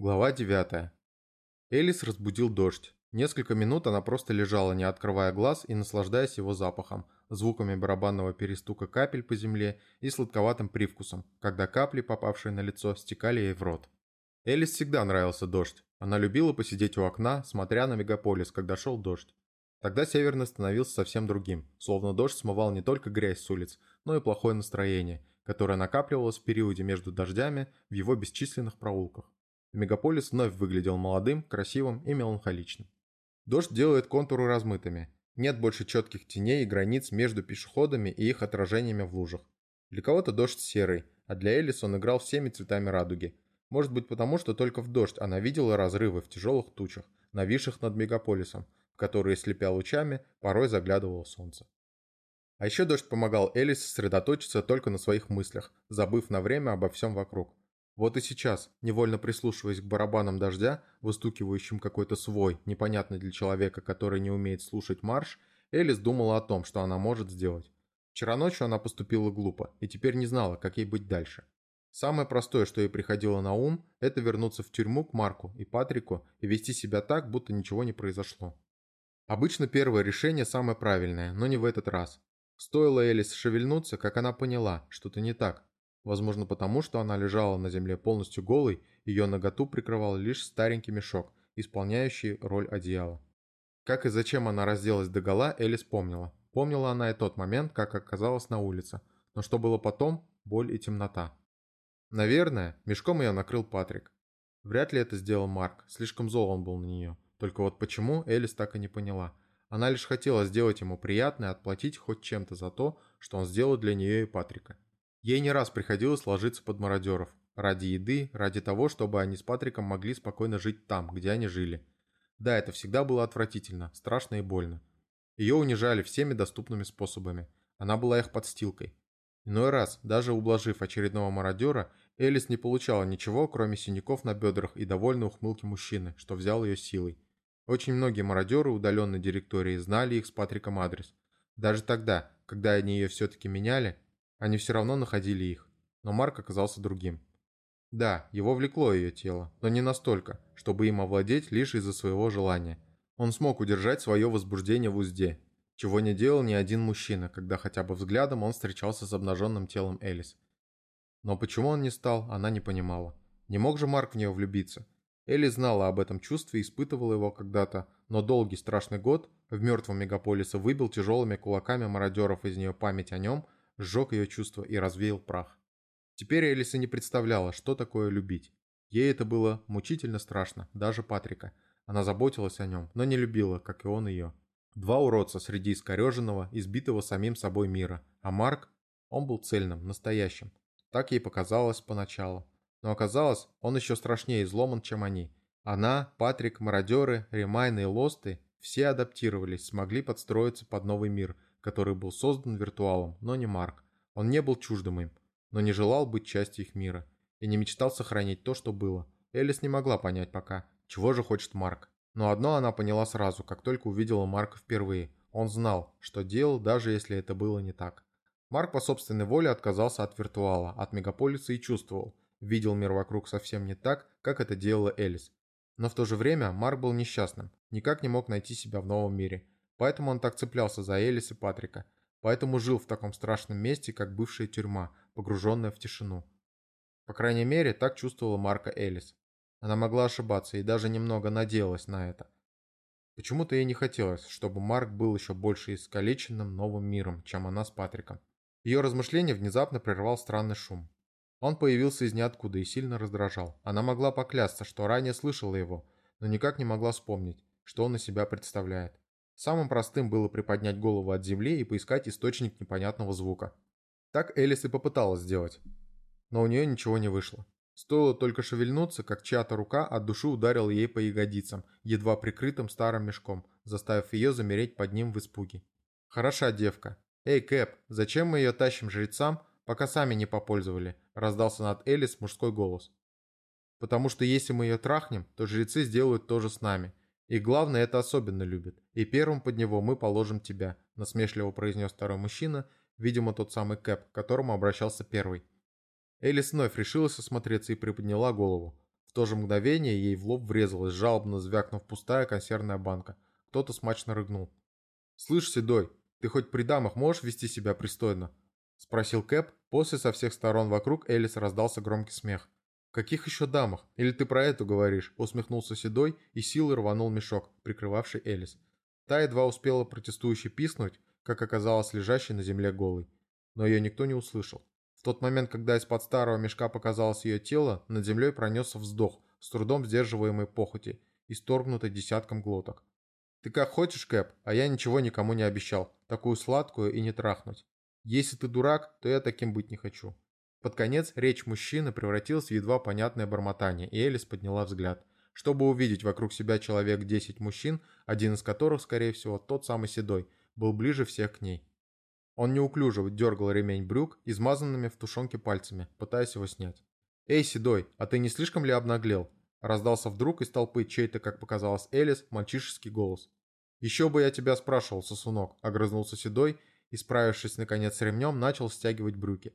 Глава 9. Элис разбудил дождь. Несколько минут она просто лежала, не открывая глаз и наслаждаясь его запахом, звуками барабанного перестука капель по земле и сладковатым привкусом, когда капли, попавшие на лицо, стекали ей в рот. Элис всегда нравился дождь. Она любила посидеть у окна, смотря на мегаполис, когда шел дождь. Тогда Северный становился совсем другим, словно дождь смывал не только грязь с улиц, но и плохое настроение, которое накапливалось в периоде между дождями в его бесчисленных проулках. Мегаполис вновь выглядел молодым, красивым и меланхоличным. Дождь делает контуры размытыми. Нет больше четких теней и границ между пешеходами и их отражениями в лужах. Для кого-то дождь серый, а для Элис он играл всеми цветами радуги. Может быть потому, что только в дождь она видела разрывы в тяжелых тучах, нависших над мегаполисом, в которые, слепя лучами, порой заглядывало солнце. А еще дождь помогал Элис сосредоточиться только на своих мыслях, забыв на время обо всем вокруг. Вот и сейчас, невольно прислушиваясь к барабанам дождя, выстукивающим какой-то свой, непонятный для человека, который не умеет слушать марш, Элис думала о том, что она может сделать. Вчера ночью она поступила глупо и теперь не знала, как ей быть дальше. Самое простое, что ей приходило на ум, это вернуться в тюрьму к Марку и Патрику и вести себя так, будто ничего не произошло. Обычно первое решение самое правильное, но не в этот раз. Стоило Элис шевельнуться, как она поняла, что-то не так, Возможно потому, что она лежала на земле полностью голой, ее наготу прикрывал лишь старенький мешок, исполняющий роль одеяла. Как и зачем она разделась догола, Элис помнила. Помнила она и тот момент, как оказалась на улице. Но что было потом? Боль и темнота. Наверное, мешком ее накрыл Патрик. Вряд ли это сделал Марк, слишком зол он был на нее. Только вот почему, Элис так и не поняла. Она лишь хотела сделать ему приятное, отплатить хоть чем-то за то, что он сделал для нее и Патрика. Ей не раз приходилось ложиться под мародеров. Ради еды, ради того, чтобы они с Патриком могли спокойно жить там, где они жили. Да, это всегда было отвратительно, страшно и больно. Ее унижали всеми доступными способами. Она была их подстилкой. Иной раз, даже ублажив очередного мародера, Элис не получала ничего, кроме синяков на бедрах и довольной ухмылки мужчины, что взял ее силой. Очень многие мародеры удаленной директории знали их с Патриком адрес. Даже тогда, когда они ее все-таки меняли, они все равно находили их, но Марк оказался другим. Да, его влекло ее тело, но не настолько, чтобы им овладеть лишь из-за своего желания. Он смог удержать свое возбуждение в узде, чего не делал ни один мужчина, когда хотя бы взглядом он встречался с обнаженным телом Элис. Но почему он не стал, она не понимала. Не мог же Марк в нее влюбиться. Элли знала об этом чувстве и испытывала его когда-то, но долгий страшный год в мертвом мегаполисе выбил тяжелыми кулаками мародеров из нее память о нем – сжег ее чувства и развеял прах. Теперь Элиса не представляла, что такое любить. Ей это было мучительно страшно, даже Патрика. Она заботилась о нем, но не любила, как и он ее. Два уродца среди искореженного, избитого самим собой мира. А Марк, он был цельным, настоящим. Так ей показалось поначалу. Но оказалось, он еще страшнее изломан, чем они. Она, Патрик, мародеры, Ремайны и Лосты все адаптировались, смогли подстроиться под новый мир – который был создан виртуалом, но не Марк. Он не был чуждым им, но не желал быть частью их мира и не мечтал сохранить то, что было. Элис не могла понять пока, чего же хочет Марк. Но одно она поняла сразу, как только увидела Марка впервые. Он знал, что делал, даже если это было не так. Марк по собственной воле отказался от виртуала, от мегаполиса и чувствовал, видел мир вокруг совсем не так, как это делала Элис. Но в то же время Марк был несчастным, никак не мог найти себя в новом мире – Поэтому он так цеплялся за Элис и Патрика. Поэтому жил в таком страшном месте, как бывшая тюрьма, погруженная в тишину. По крайней мере, так чувствовала Марка Элис. Она могла ошибаться и даже немного надеялась на это. Почему-то ей не хотелось, чтобы Марк был еще больше искалеченным новым миром, чем она с Патриком. Ее размышление внезапно прервал странный шум. Он появился из ниоткуда и сильно раздражал. Она могла поклясться, что ранее слышала его, но никак не могла вспомнить, что он из себя представляет. Самым простым было приподнять голову от земли и поискать источник непонятного звука. Так Элис и попыталась сделать. Но у нее ничего не вышло. Стоило только шевельнуться, как чья-то рука от души ударила ей по ягодицам, едва прикрытым старым мешком, заставив ее замереть под ним в испуге. «Хороша девка. Эй, Кэп, зачем мы ее тащим жрецам, пока сами не попользовали?» – раздался над Элис мужской голос. «Потому что если мы ее трахнем, то жрецы сделают то же с нами. И главное, это особенно любит. И первым под него мы положим тебя», – насмешливо произнес второй мужчина, видимо, тот самый Кэп, к которому обращался первый. Элис вновь решилась осмотреться и приподняла голову. В то же мгновение ей в лоб врезалась, жалобно звякнув пустая консервная банка. Кто-то смачно рыгнул. «Слышь, Седой, ты хоть при дамах можешь вести себя пристойно?» Спросил Кэп. После со всех сторон вокруг Элис раздался громкий смех. «Каких еще дамах? Или ты про эту говоришь?» Усмехнулся Седой и силой рванул мешок, прикрывавший Элис. Та едва успела протестующе писнуть, как оказалось лежащей на земле голой. Но ее никто не услышал. В тот момент, когда из-под старого мешка показалось ее тело, над землей пронесся вздох, с трудом сдерживаемой похоти, исторгнутый десятком глоток. «Ты как хочешь, Кэп, а я ничего никому не обещал, такую сладкую и не трахнуть. Если ты дурак, то я таким быть не хочу». Под конец речь мужчины превратилась в едва понятное бормотание, и Элис подняла взгляд, чтобы увидеть вокруг себя человек 10 мужчин, один из которых, скорее всего, тот самый седой, был ближе всех к ней. Он неуклюже дергал ремень брюк, измазанными в тушенке пальцами, пытаясь его снять. «Эй, седой, а ты не слишком ли обнаглел?» Раздался вдруг из толпы чей-то, как показалось Элис, мальчишеский голос. «Еще бы я тебя спрашивал, сосунок», — огрызнулся Седой и, справившись наконец с ремнем, начал стягивать брюки.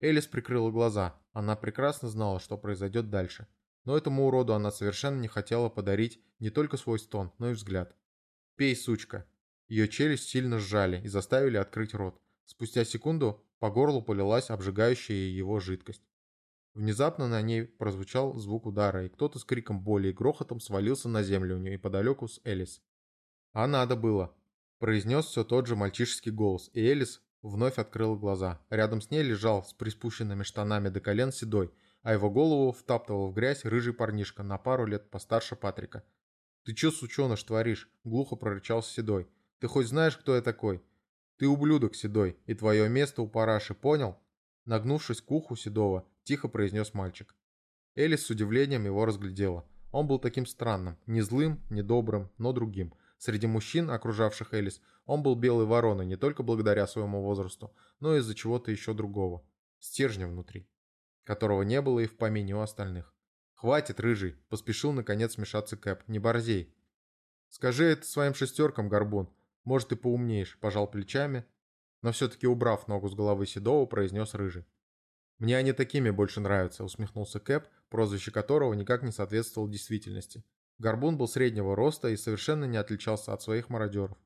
Элис прикрыла глаза. Она прекрасно знала, что произойдет дальше. Но этому уроду она совершенно не хотела подарить не только свой стон, но и взгляд. «Пей, сучка!» Ее челюсть сильно сжали и заставили открыть рот. Спустя секунду по горлу полилась обжигающая его жидкость. Внезапно на ней прозвучал звук удара, и кто-то с криком боли и грохотом свалился на землю у нее неподалеку с Элис. «А надо было», – произнес все тот же мальчишеский голос, и Элис вновь открыла глаза. Рядом с ней лежал с приспущенными штанами до колен седой, а его голову втаптывал в грязь рыжий парнишка на пару лет постарше Патрика. «Ты че, сученыш, творишь?» – глухо прорычал Седой. «Ты хоть знаешь, кто я такой?» «Ты ублюдок, Седой, и твое место у параши, понял?» Нагнувшись к уху Седова, тихо произнес мальчик. Элис с удивлением его разглядела. Он был таким странным, не злым, не добрым, но другим. Среди мужчин, окружавших Элис, он был белой вороной не только благодаря своему возрасту, но и из-за чего-то еще другого. Стержня внутри, которого не было и в помине у остальных. «Хватит, рыжий!» – поспешил наконец вмешаться Кэп. «Не борзей!» «Скажи это своим шестеркам, Горбун. Может, ты поумнеешь», – пожал плечами, но все-таки убрав ногу с головы Седова, произнес Рыжий. «Мне они такими больше нравятся», — усмехнулся Кэп, прозвище которого никак не соответствовало действительности. Горбун был среднего роста и совершенно не отличался от своих мародеров.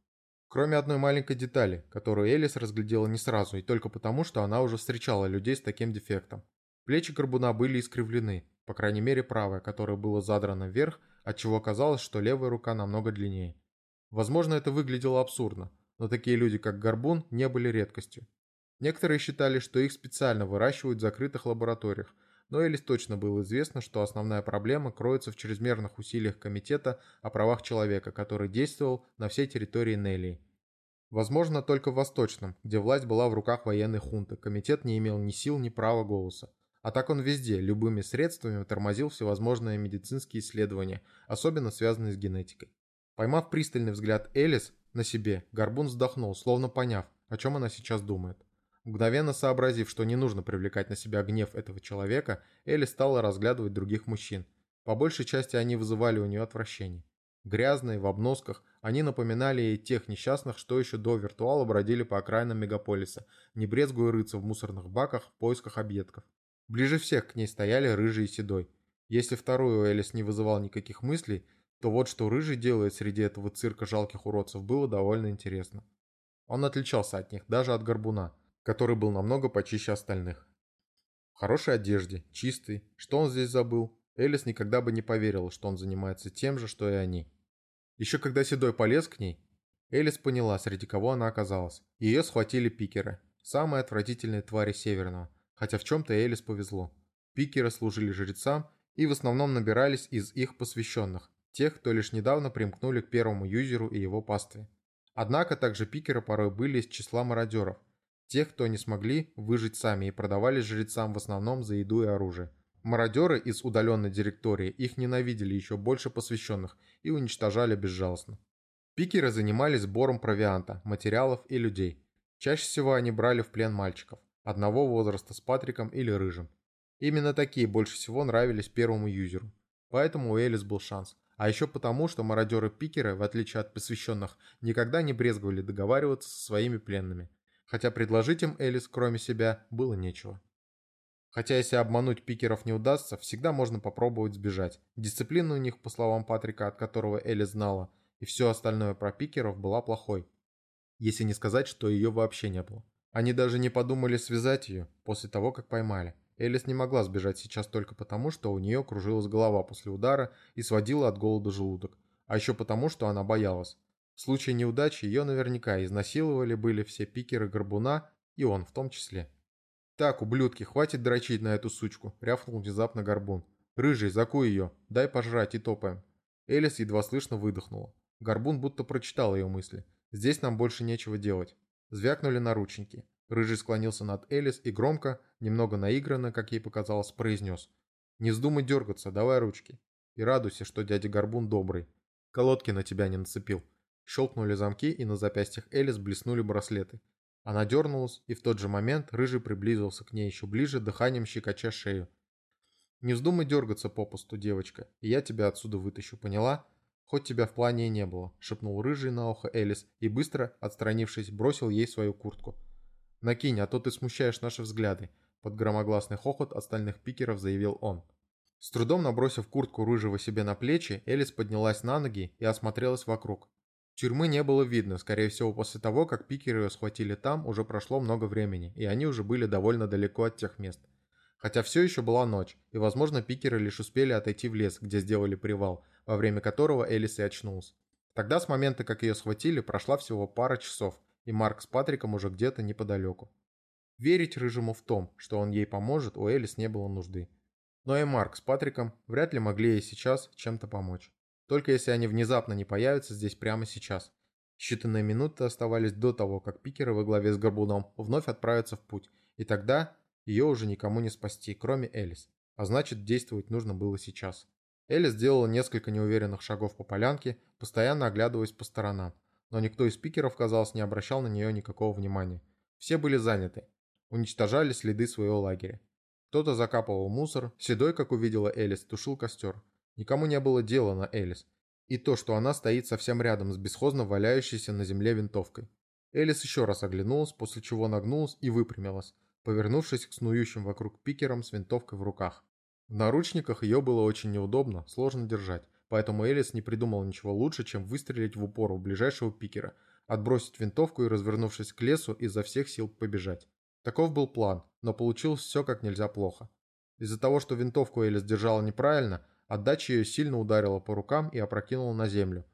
Кроме одной маленькой детали, которую Элис разглядела не сразу и только потому, что она уже встречала людей с таким дефектом. Плечи Горбуна были искривлены, по крайней мере правая, которая была задрана вверх, отчего казалось, что левая рука намного длиннее. Возможно, это выглядело абсурдно, но такие люди, как Горбун, не были редкостью. Некоторые считали, что их специально выращивают в закрытых лабораториях, но Элис точно было известно, что основная проблема кроется в чрезмерных усилиях Комитета о правах человека, который действовал на всей территории Неллии. Возможно, только в Восточном, где власть была в руках военной хунты, комитет не имел ни сил, ни права голоса. А так он везде, любыми средствами тормозил всевозможные медицинские исследования, особенно связанные с генетикой. Поймав пристальный взгляд Элис на себе, Горбун вздохнул, словно поняв, о чем она сейчас думает. Мгновенно сообразив, что не нужно привлекать на себя гнев этого человека, Элли стала разглядывать других мужчин. По большей части они вызывали у нее отвращение. Грязные, в обносках, они напоминали ей тех несчастных, что еще до виртуала бродили по окраинам мегаполиса, не брезгуя рыться в мусорных баках в поисках объедков. Ближе всех к ней стояли Рыжий и Седой. Если вторую Элис не вызывал никаких мыслей, то вот что Рыжий делает среди этого цирка жалких уродцев было довольно интересно. Он отличался от них, даже от Горбуна – который был намного почище остальных. В хорошей одежде, чистый. Что он здесь забыл? Элис никогда бы не поверила, что он занимается тем же, что и они. Еще когда Седой полез к ней, Элис поняла, среди кого она оказалась. Ее схватили пикеры, самые отвратительные твари Северного, хотя в чем-то Элис повезло. Пикеры служили жрецам и в основном набирались из их посвященных, тех, кто лишь недавно примкнули к первому юзеру и его пастве. Однако также пикеры порой были из числа мародеров – Тех, кто не смогли выжить сами и продавали жрецам в основном за еду и оружие. Мародеры из удаленной директории их ненавидели еще больше посвященных и уничтожали безжалостно. Пикеры занимались сбором провианта, материалов и людей. Чаще всего они брали в плен мальчиков, одного возраста с Патриком или Рыжим. Именно такие больше всего нравились первому юзеру. Поэтому у Элис был шанс. А еще потому, что мародеры-пикеры, в отличие от посвященных, никогда не брезговали договариваться со своими пленными хотя предложить им Элис, кроме себя, было нечего. Хотя если обмануть пикеров не удастся, всегда можно попробовать сбежать. Дисциплина у них, по словам Патрика, от которого Элли знала, и все остальное про пикеров была плохой. Если не сказать, что ее вообще не было. Они даже не подумали связать ее после того, как поймали. Элис не могла сбежать сейчас только потому, что у нее кружилась голова после удара и сводила от голода желудок, а еще потому, что она боялась. В случае неудачи ее наверняка изнасиловали были все пикеры Горбуна, и он в том числе. «Так, ублюдки, хватит дрочить на эту сучку», — рявкнул внезапно Горбун. «Рыжий, закуй ее, дай пожрать и топаем». Элис едва слышно выдохнула. Горбун будто прочитал ее мысли. «Здесь нам больше нечего делать». Звякнули наручники. Рыжий склонился над Элис и громко, немного наигранно, как ей показалось, произнес. «Не вздумай дергаться, давай ручки. И радуйся, что дядя Горбун добрый. Колодки на тебя не нацепил». Щелкнули замки, и на запястьях Элис блеснули браслеты. Она дернулась, и в тот же момент Рыжий приблизился к ней еще ближе, дыханием щекоча шею. «Не вздумай дергаться попусту, девочка, и я тебя отсюда вытащу, поняла? Хоть тебя в плане и не было», — шепнул Рыжий на ухо Элис и быстро, отстранившись, бросил ей свою куртку. «Накинь, а то ты смущаешь наши взгляды», — под громогласный хохот остальных пикеров заявил он. С трудом набросив куртку рыжего себе на плечи, Элис поднялась на ноги и осмотрелась вокруг. Тюрьмы не было видно, скорее всего после того, как пикеры ее схватили там, уже прошло много времени, и они уже были довольно далеко от тех мест. Хотя все еще была ночь, и возможно пикеры лишь успели отойти в лес, где сделали привал, во время которого Элис и очнулся. Тогда с момента, как ее схватили, прошла всего пара часов, и Марк с Патриком уже где-то неподалеку. Верить Рыжему в том, что он ей поможет, у Элис не было нужды. Но и Марк с Патриком вряд ли могли ей сейчас чем-то помочь. Только если они внезапно не появятся здесь прямо сейчас. Считанные минуты оставались до того, как пикеры во главе с Горбуном вновь отправятся в путь, и тогда ее уже никому не спасти, кроме Элис. А значит, действовать нужно было сейчас. Элис сделала несколько неуверенных шагов по полянке, постоянно оглядываясь по сторонам но никто из спикеров, казалось, не обращал на нее никакого внимания. Все были заняты. Уничтожали следы своего лагеря. Кто-то закапывал мусор, Седой, как увидела Элис, тушил костер. Никому не было дела на Элис. И то, что она стоит совсем рядом с бесхозно валяющейся на земле винтовкой. Элис еще раз оглянулась, после чего нагнулась и выпрямилась, повернувшись к снующим вокруг пикерам с винтовкой в руках. В наручниках ее было очень неудобно, сложно держать поэтому Элис не придумал ничего лучше, чем выстрелить в упор у ближайшего пикера, отбросить винтовку и, развернувшись к лесу, изо всех сил побежать. Таков был план, но получилось все как нельзя плохо. Из-за того, что винтовку Элис держала неправильно, отдача ее сильно ударила по рукам и опрокинула на землю.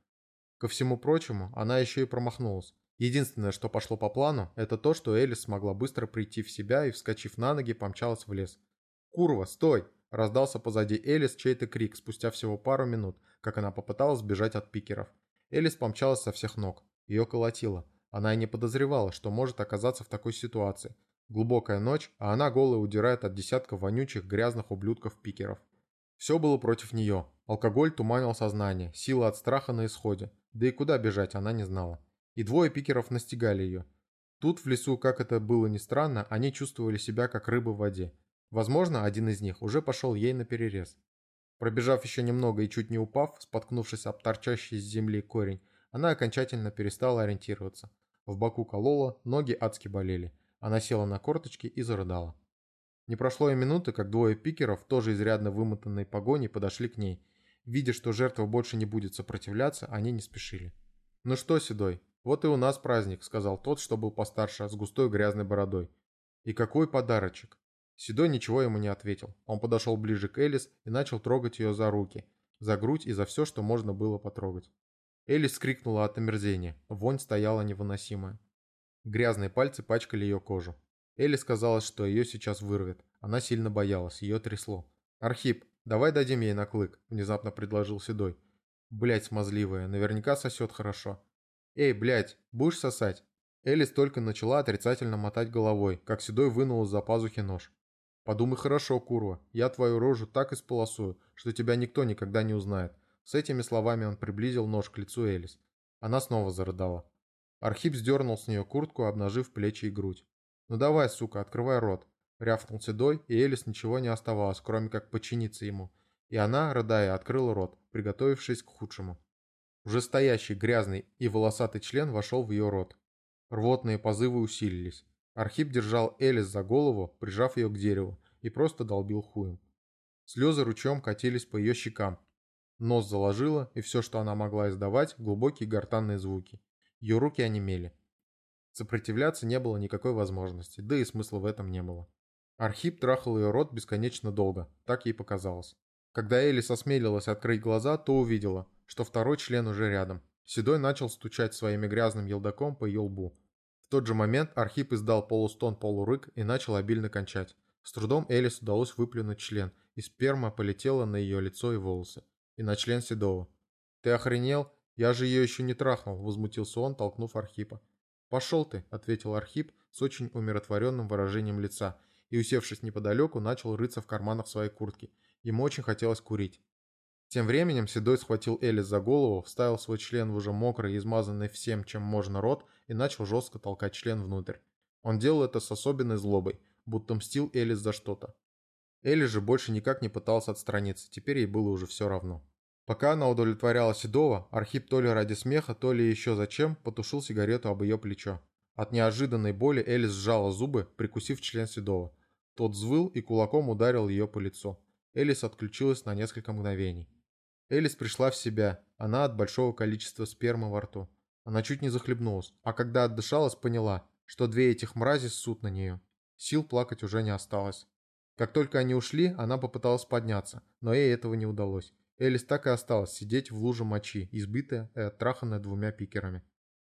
Ко всему прочему, она еще и промахнулась. Единственное, что пошло по плану, это то, что Элис смогла быстро прийти в себя и, вскочив на ноги, помчалась в лес. «Курва, стой!» – раздался позади Элис чей-то крик спустя всего пару минут, как она попыталась сбежать от пикеров. Элис помчалась со всех ног. Ее колотило. Она и не подозревала, что может оказаться в такой ситуации. Глубокая ночь, а она голая удирает от десятка вонючих грязных ублюдков-пикеров. Все было против нее. Алкоголь туманил сознание, сила от страха на исходе. Да и куда бежать она не знала. И двое пикеров настигали ее. Тут в лесу, как это было ни странно, они чувствовали себя как рыбы в воде. Возможно, один из них уже пошел ей на перерез. Пробежав еще немного и чуть не упав, споткнувшись об торчащий из земли корень, она окончательно перестала ориентироваться. В боку колола, ноги адски болели. Она села на корточки и зарыдала. Не прошло и минуты, как двое пикеров, тоже изрядно вымотанные погоней, подошли к ней. Видя, что жертва больше не будет сопротивляться, они не спешили. «Ну что, Седой, вот и у нас праздник», — сказал тот, что был постарше, с густой грязной бородой. «И какой подарочек!» Седой ничего ему не ответил. Он подошел ближе к Элис и начал трогать ее за руки, за грудь и за все, что можно было потрогать. Элис скрикнула от омерзения. Вонь стояла невыносимая. Грязные пальцы пачкали ее кожу. Элис казалось, что ее сейчас вырвет. Она сильно боялась, ее трясло. «Архип, давай дадим ей на клык», — внезапно предложил Седой. Блять, смазливая, наверняка сосет хорошо. «Эй, блять, будешь сосать?» Элис только начала отрицательно мотать головой, как Седой вынул из-за пазухи нож. Подумай хорошо, курва, я твою рожу так исполосую, что тебя никто никогда не узнает. С этими словами он приблизил нож к лицу Элис. Она снова зарыдала. Архип сдернул с нее куртку, обнажив плечи и грудь. «Ну давай, сука, открывай рот!» Рявкнул Седой, и Элис ничего не оставалось, кроме как подчиниться ему. И она, рыдая, открыла рот, приготовившись к худшему. Уже стоящий, грязный и волосатый член вошел в ее рот. Рвотные позывы усилились. Архип держал Элис за голову, прижав ее к дереву, и просто долбил хуем. Слезы ручьем катились по ее щекам. Нос заложила, и все, что она могла издавать, глубокие гортанные звуки. Ее руки онемели. Сопротивляться не было никакой возможности, да и смысла в этом не было. Архип трахал ее рот бесконечно долго, так ей показалось. Когда Элис осмелилась открыть глаза, то увидела, что второй член уже рядом. Седой начал стучать своими грязным елдаком по ее лбу. В тот же момент Архип издал полустон полурык и начал обильно кончать. С трудом Элис удалось выплюнуть член, и сперма полетела на ее лицо и волосы. И на член Седова. «Ты охренел? Я же ее еще не трахнул», — возмутился он, толкнув Архипа. «Пошел ты», — ответил Архип с очень умиротворенным выражением лица и, усевшись неподалеку, начал рыться в карманах своей куртки. Ему очень хотелось курить. Тем временем Седой схватил Элис за голову, вставил свой член в уже мокрый измазанный всем, чем можно рот, и начал жестко толкать член внутрь. Он делал это с особенной злобой, будто мстил Элис за что-то. Элис же больше никак не пытался отстраниться, теперь ей было уже все равно. Пока она удовлетворяла Седова, Архип то ли ради смеха, то ли еще зачем, потушил сигарету об ее плечо. От неожиданной боли Элис сжала зубы, прикусив член Седова. Тот взвыл и кулаком ударил ее по лицу. Элис отключилась на несколько мгновений. Элис пришла в себя, она от большого количества спермы во рту. Она чуть не захлебнулась, а когда отдышалась, поняла, что две этих мрази ссут на нее. Сил плакать уже не осталось. Как только они ушли, она попыталась подняться, но ей этого не удалось. Элис так и осталась сидеть в луже мочи, избитая и оттраханная двумя пикерами.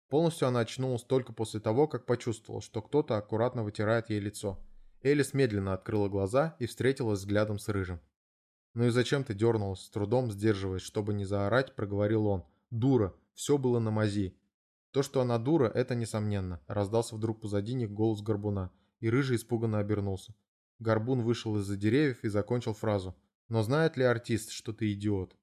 Полностью она очнулась только после того, как почувствовала, что кто-то аккуратно вытирает ей лицо. Элис медленно открыла глаза и встретилась взглядом с Рыжим. «Ну и зачем ты дернулась?» С трудом сдерживаясь, чтобы не заорать, проговорил он. «Дура! Все было на мази!» То, что она дура, это несомненно. Раздался вдруг позади них голос Горбуна, и Рыжий испуганно обернулся. Горбун вышел из-за деревьев и закончил фразу. «Но знает ли артист, что ты идиот?»